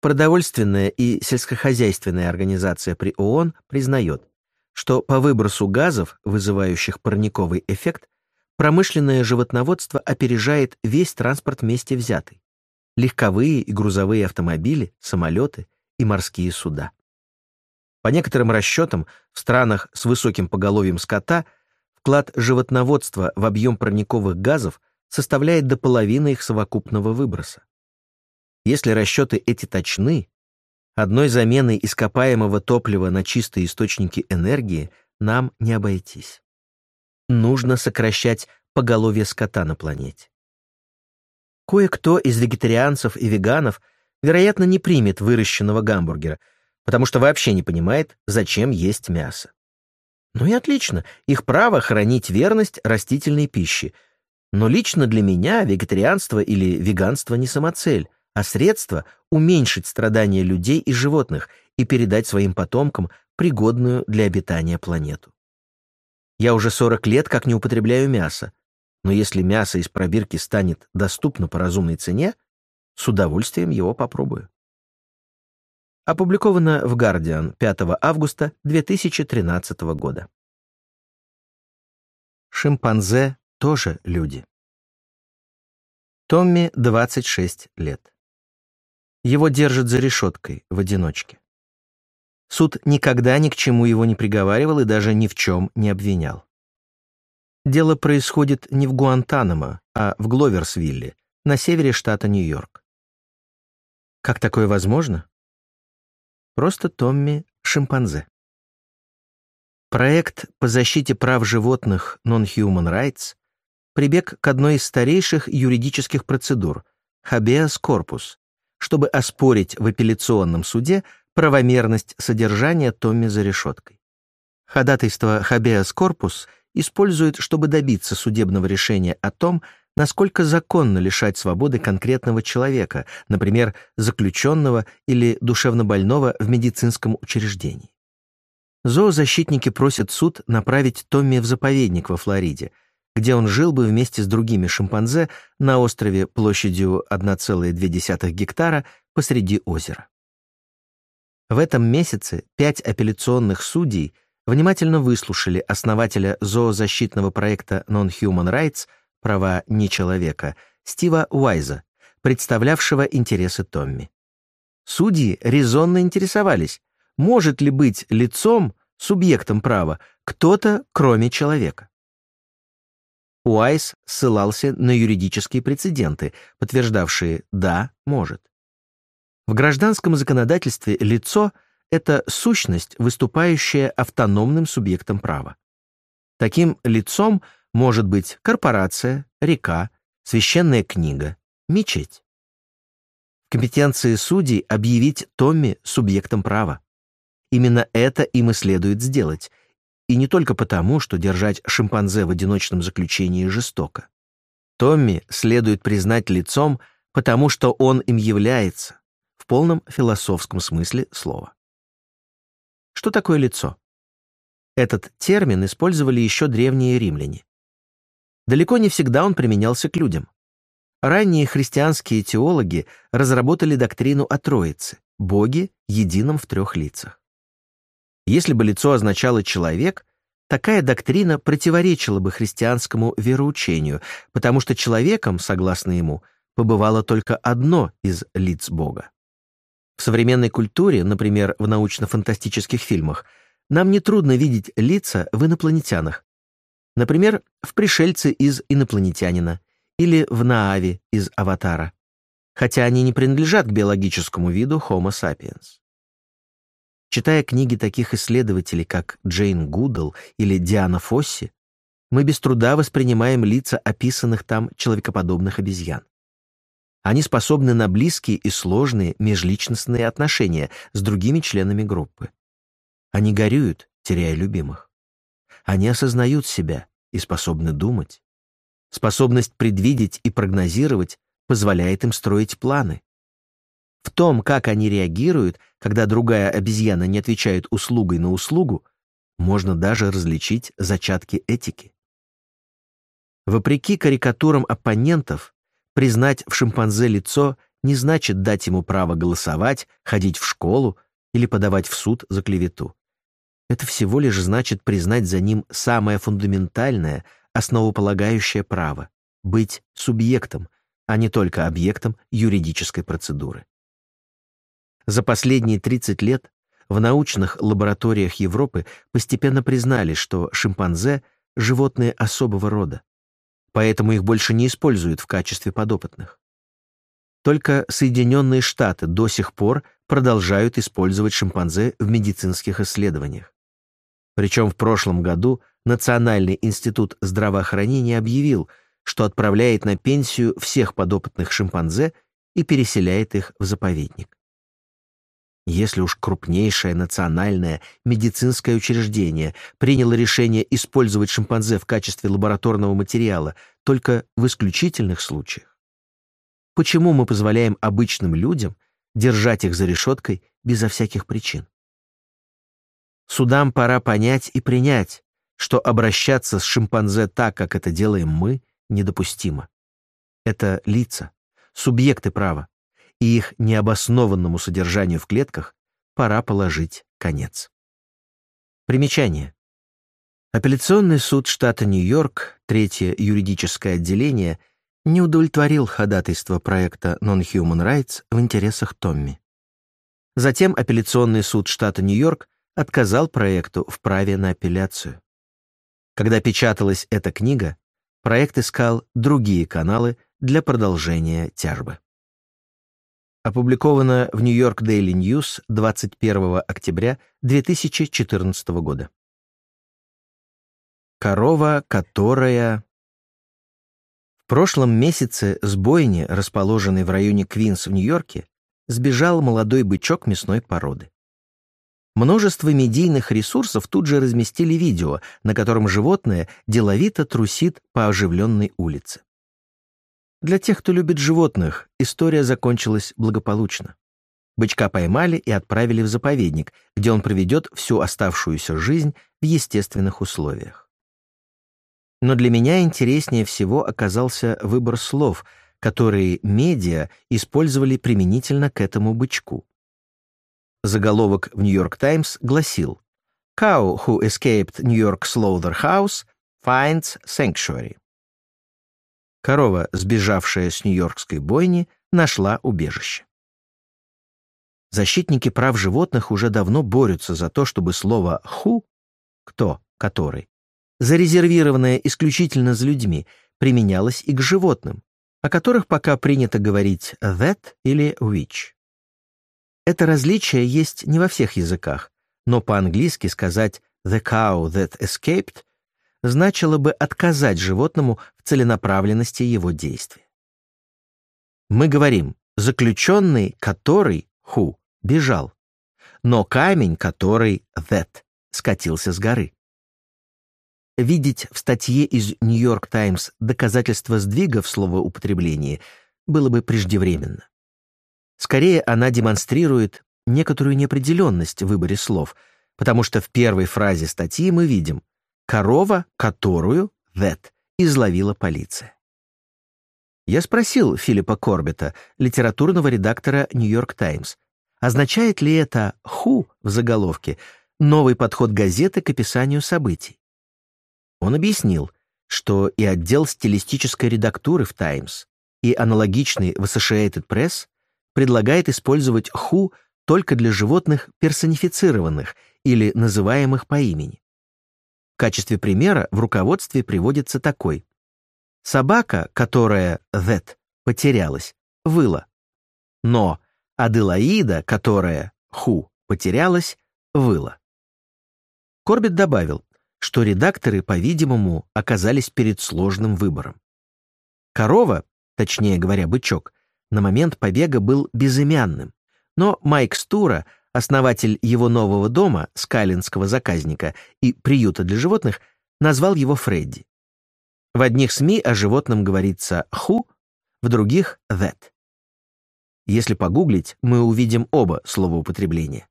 Продовольственная и сельскохозяйственная организация при ООН признает, что по выбросу газов, вызывающих парниковый эффект, промышленное животноводство опережает весь транспорт вместе взятый легковые и грузовые автомобили, самолеты и морские суда. По некоторым расчетам, в странах с высоким поголовьем скота вклад животноводства в объем парниковых газов составляет до половины их совокупного выброса. Если расчеты эти точны, одной заменой ископаемого топлива на чистые источники энергии нам не обойтись. Нужно сокращать поголовье скота на планете. Кое-кто из вегетарианцев и веганов, вероятно, не примет выращенного гамбургера, потому что вообще не понимает, зачем есть мясо. Ну и отлично, их право хранить верность растительной пище. Но лично для меня вегетарианство или веганство не самоцель, а средство уменьшить страдания людей и животных и передать своим потомкам пригодную для обитания планету. Я уже 40 лет как не употребляю мясо, но если мясо из пробирки станет доступно по разумной цене, С удовольствием его попробую. Опубликовано в Guardian 5 августа 2013 года. Шимпанзе тоже люди. Томми 26 лет. Его держат за решеткой в одиночке. Суд никогда ни к чему его не приговаривал и даже ни в чем не обвинял. Дело происходит не в Гуантанамо, а в Гловерсвилле, на севере штата Нью-Йорк. Как такое возможно? Просто Томми — шимпанзе. Проект по защите прав животных Non-Human Rights прибег к одной из старейших юридических процедур — habeas corpus, чтобы оспорить в апелляционном суде правомерность содержания Томми за решеткой. Ходатайство habeas corpus используют, чтобы добиться судебного решения о том, насколько законно лишать свободы конкретного человека, например, заключенного или душевнобольного в медицинском учреждении. Зоозащитники просят суд направить Томми в заповедник во Флориде, где он жил бы вместе с другими шимпанзе на острове площадью 1,2 гектара посреди озера. В этом месяце пять апелляционных судей внимательно выслушали основателя зоозащитного проекта Non-Human Rights права не человека, Стива Уайза, представлявшего интересы Томми. Судьи резонно интересовались, может ли быть лицом, субъектом права, кто-то, кроме человека. Уайс ссылался на юридические прецеденты, подтверждавшие «да, может». В гражданском законодательстве лицо — это сущность, выступающая автономным субъектом права. Таким лицом — может быть корпорация, река, священная книга, мечеть. В компетенции судей объявить Томми субъектом права. Именно это им и следует сделать, и не только потому, что держать шимпанзе в одиночном заключении жестоко. Томми следует признать лицом, потому что он им является, в полном философском смысле слова. Что такое лицо? Этот термин использовали еще древние римляне. Далеко не всегда он применялся к людям. Ранние христианские теологи разработали доктрину о Троице, Боге, едином в трех лицах. Если бы лицо означало «человек», такая доктрина противоречила бы христианскому вероучению, потому что человеком, согласно ему, побывало только одно из лиц Бога. В современной культуре, например, в научно-фантастических фильмах, нам нетрудно видеть лица в инопланетянах, Например, в «Пришельце» из «Инопланетянина» или в «Нааве» из «Аватара», хотя они не принадлежат к биологическому виду Homo sapiens. Читая книги таких исследователей, как Джейн Гудл или Диана Фосси, мы без труда воспринимаем лица описанных там человекоподобных обезьян. Они способны на близкие и сложные межличностные отношения с другими членами группы. Они горюют, теряя любимых. Они осознают себя и способны думать. Способность предвидеть и прогнозировать позволяет им строить планы. В том, как они реагируют, когда другая обезьяна не отвечает услугой на услугу, можно даже различить зачатки этики. Вопреки карикатурам оппонентов, признать в шимпанзе лицо не значит дать ему право голосовать, ходить в школу или подавать в суд за клевету. Это всего лишь значит признать за ним самое фундаментальное, основополагающее право — быть субъектом, а не только объектом юридической процедуры. За последние 30 лет в научных лабораториях Европы постепенно признали, что шимпанзе — животные особого рода, поэтому их больше не используют в качестве подопытных. Только Соединенные Штаты до сих пор продолжают использовать шимпанзе в медицинских исследованиях. Причем в прошлом году Национальный институт здравоохранения объявил, что отправляет на пенсию всех подопытных шимпанзе и переселяет их в заповедник. Если уж крупнейшее национальное медицинское учреждение приняло решение использовать шимпанзе в качестве лабораторного материала только в исключительных случаях, почему мы позволяем обычным людям держать их за решеткой безо всяких причин? Судам пора понять и принять, что обращаться с шимпанзе так, как это делаем мы, недопустимо. Это лица, субъекты права, и их необоснованному содержанию в клетках пора положить конец. Примечание. Апелляционный суд штата Нью-Йорк, третье юридическое отделение, не удовлетворил ходатайство проекта Non-Human Rights в интересах Томми. Затем апелляционный суд штата Нью-Йорк отказал проекту в праве на апелляцию. Когда печаталась эта книга, проект искал другие каналы для продолжения тяжбы. Опубликовано в Нью-Йорк Daily News 21 октября 2014 года. Корова, которая... В прошлом месяце с бойни, расположенной в районе Квинс в Нью-Йорке, сбежал молодой бычок мясной породы. Множество медийных ресурсов тут же разместили видео, на котором животное деловито трусит по оживленной улице. Для тех, кто любит животных, история закончилась благополучно. Бычка поймали и отправили в заповедник, где он проведет всю оставшуюся жизнь в естественных условиях. Но для меня интереснее всего оказался выбор слов, которые медиа использовали применительно к этому бычку. Заголовок в Нью-Йорк Таймс гласил «Cow who escaped New York slaughterhouse finds sanctuary». Корова, сбежавшая с нью-йоркской бойни, нашла убежище. Защитники прав животных уже давно борются за то, чтобы слово «ху» — «кто», «который» зарезервированное исключительно за людьми, применялось и к животным, о которых пока принято говорить that или which. Это различие есть не во всех языках, но по-английски сказать the cow that escaped значило бы отказать животному в целенаправленности его действия. Мы говорим «заключенный, который, who, бежал», но камень, который, that, скатился с горы. Видеть в статье из «Нью-Йорк Таймс» доказательства сдвига в словоупотреблении было бы преждевременно. Скорее, она демонстрирует некоторую неопределенность в выборе слов, потому что в первой фразе статьи мы видим «корова, которую, that, изловила полиция». Я спросил Филиппа Корбета, литературного редактора «Нью-Йорк Таймс», означает ли это «ху» в заголовке новый подход газеты к описанию событий. Он объяснил, что и отдел стилистической редактуры в «Таймс», и аналогичный в Associated Press предлагает использовать «ху» только для животных персонифицированных или называемых по имени. В качестве примера в руководстве приводится такой. Собака, которая that потерялась, выла. Но Аделаида, которая ху потерялась, выла. Корбет добавил, что редакторы, по-видимому, оказались перед сложным выбором. Корова, точнее говоря, бычок, на момент побега был безымянным, но Майк Стура, основатель его нового дома, скалинского заказника и приюта для животных, назвал его Фредди. В одних СМИ о животном говорится «ху», в других «that». Если погуглить, мы увидим оба словоупотребления.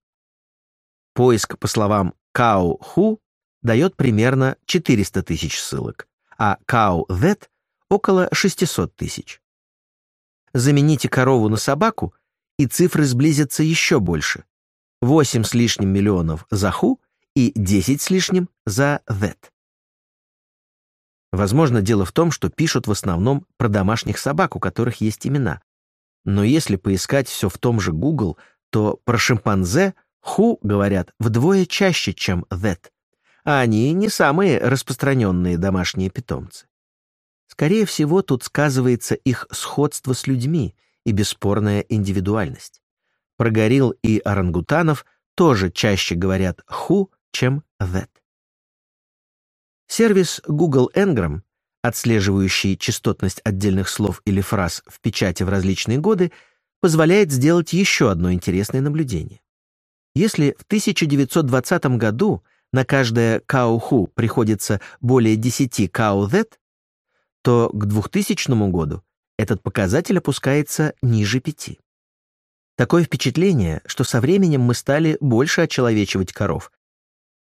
Поиск, по словам «кау-ху» дает примерно 400 тысяч ссылок, а cow that — около 600 тысяч. Замените корову на собаку, и цифры сблизятся еще больше. 8 с лишним миллионов за who и 10 с лишним за that. Возможно, дело в том, что пишут в основном про домашних собак, у которых есть имена. Но если поискать все в том же Google, то про шимпанзе who говорят вдвое чаще, чем that а они не самые распространенные домашние питомцы. Скорее всего, тут сказывается их сходство с людьми и бесспорная индивидуальность. Про горилл и орангутанов тоже чаще говорят «who», чем «that». Сервис Google Ngram, отслеживающий частотность отдельных слов или фраз в печати в различные годы, позволяет сделать еще одно интересное наблюдение. Если в 1920 году на каждое кауху приходится более 10 кау-that, то к 2000 году этот показатель опускается ниже 5. Такое впечатление, что со временем мы стали больше очеловечивать коров.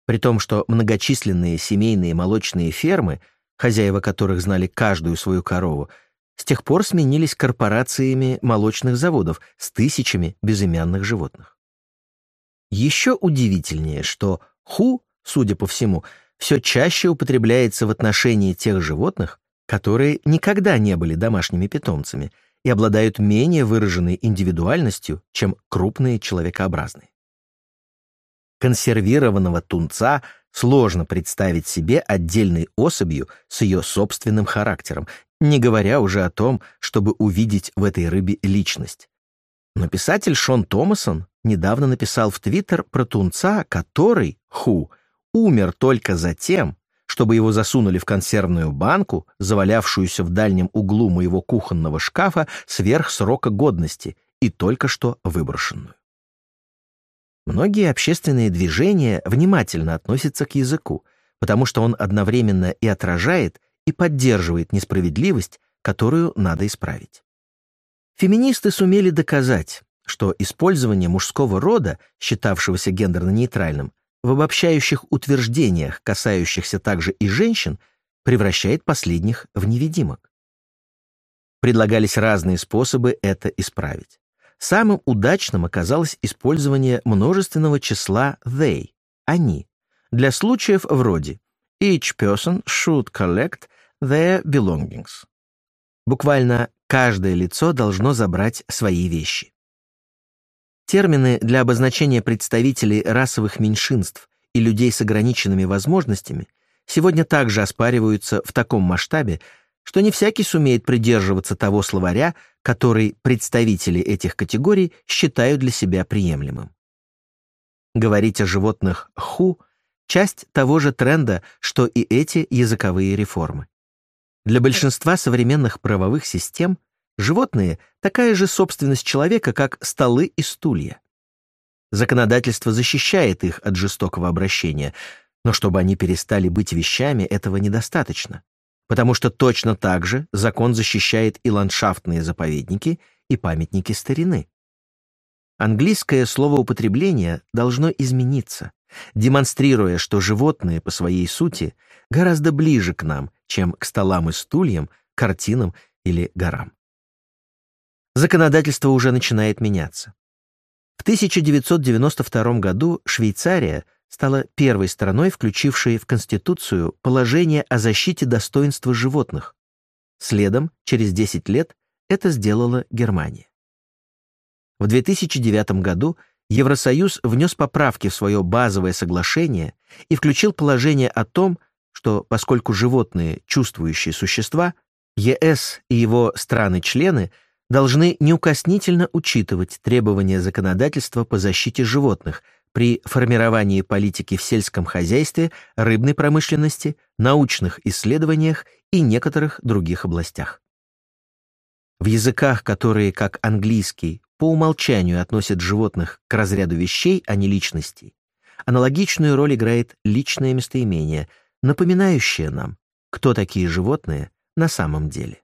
При том, что многочисленные семейные молочные фермы, хозяева которых знали каждую свою корову, с тех пор сменились корпорациями молочных заводов с тысячами безымянных животных. Еще удивительнее, что ху, судя по всему, все чаще употребляется в отношении тех животных, которые никогда не были домашними питомцами и обладают менее выраженной индивидуальностью, чем крупные человекообразные. Консервированного тунца сложно представить себе отдельной особью с ее собственным характером, не говоря уже о том, чтобы увидеть в этой рыбе личность. Но писатель Шон Томасон недавно написал в Твиттер про тунца, который, ху, умер только за тем, чтобы его засунули в консервную банку, завалявшуюся в дальнем углу моего кухонного шкафа сверх срока годности и только что выброшенную. Многие общественные движения внимательно относятся к языку, потому что он одновременно и отражает, и поддерживает несправедливость, которую надо исправить. Феминисты сумели доказать, что использование мужского рода, считавшегося гендерно-нейтральным, в обобщающих утверждениях, касающихся также и женщин, превращает последних в невидимок. Предлагались разные способы это исправить. Самым удачным оказалось использование множественного числа they — они, для случаев вроде each person should collect their belongings. Буквально каждое лицо должно забрать свои вещи. Термины для обозначения представителей расовых меньшинств и людей с ограниченными возможностями сегодня также оспариваются в таком масштабе, что не всякий сумеет придерживаться того словаря, который представители этих категорий считают для себя приемлемым. Говорить о животных «ху» — часть того же тренда, что и эти языковые реформы. Для большинства современных правовых систем животные — такая же собственность человека, как столы и стулья. Законодательство защищает их от жестокого обращения, но чтобы они перестали быть вещами, этого недостаточно потому что точно так же закон защищает и ландшафтные заповедники, и памятники старины. Английское словоупотребление должно измениться, демонстрируя, что животные по своей сути гораздо ближе к нам, чем к столам и стульям, картинам или горам. Законодательство уже начинает меняться. В 1992 году Швейцария – стала первой страной, включившей в Конституцию положение о защите достоинства животных. Следом, через 10 лет, это сделала Германия. В 2009 году Евросоюз внес поправки в свое базовое соглашение и включил положение о том, что поскольку животные – чувствующие существа, ЕС и его страны-члены должны неукоснительно учитывать требования законодательства по защите животных – при формировании политики в сельском хозяйстве, рыбной промышленности, научных исследованиях и некоторых других областях. В языках, которые, как английский, по умолчанию относят животных к разряду вещей, а не личностей, аналогичную роль играет личное местоимение, напоминающее нам, кто такие животные на самом деле.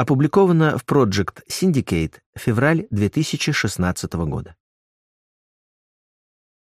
Опубликовано в Project Syndicate февраль 2016 года.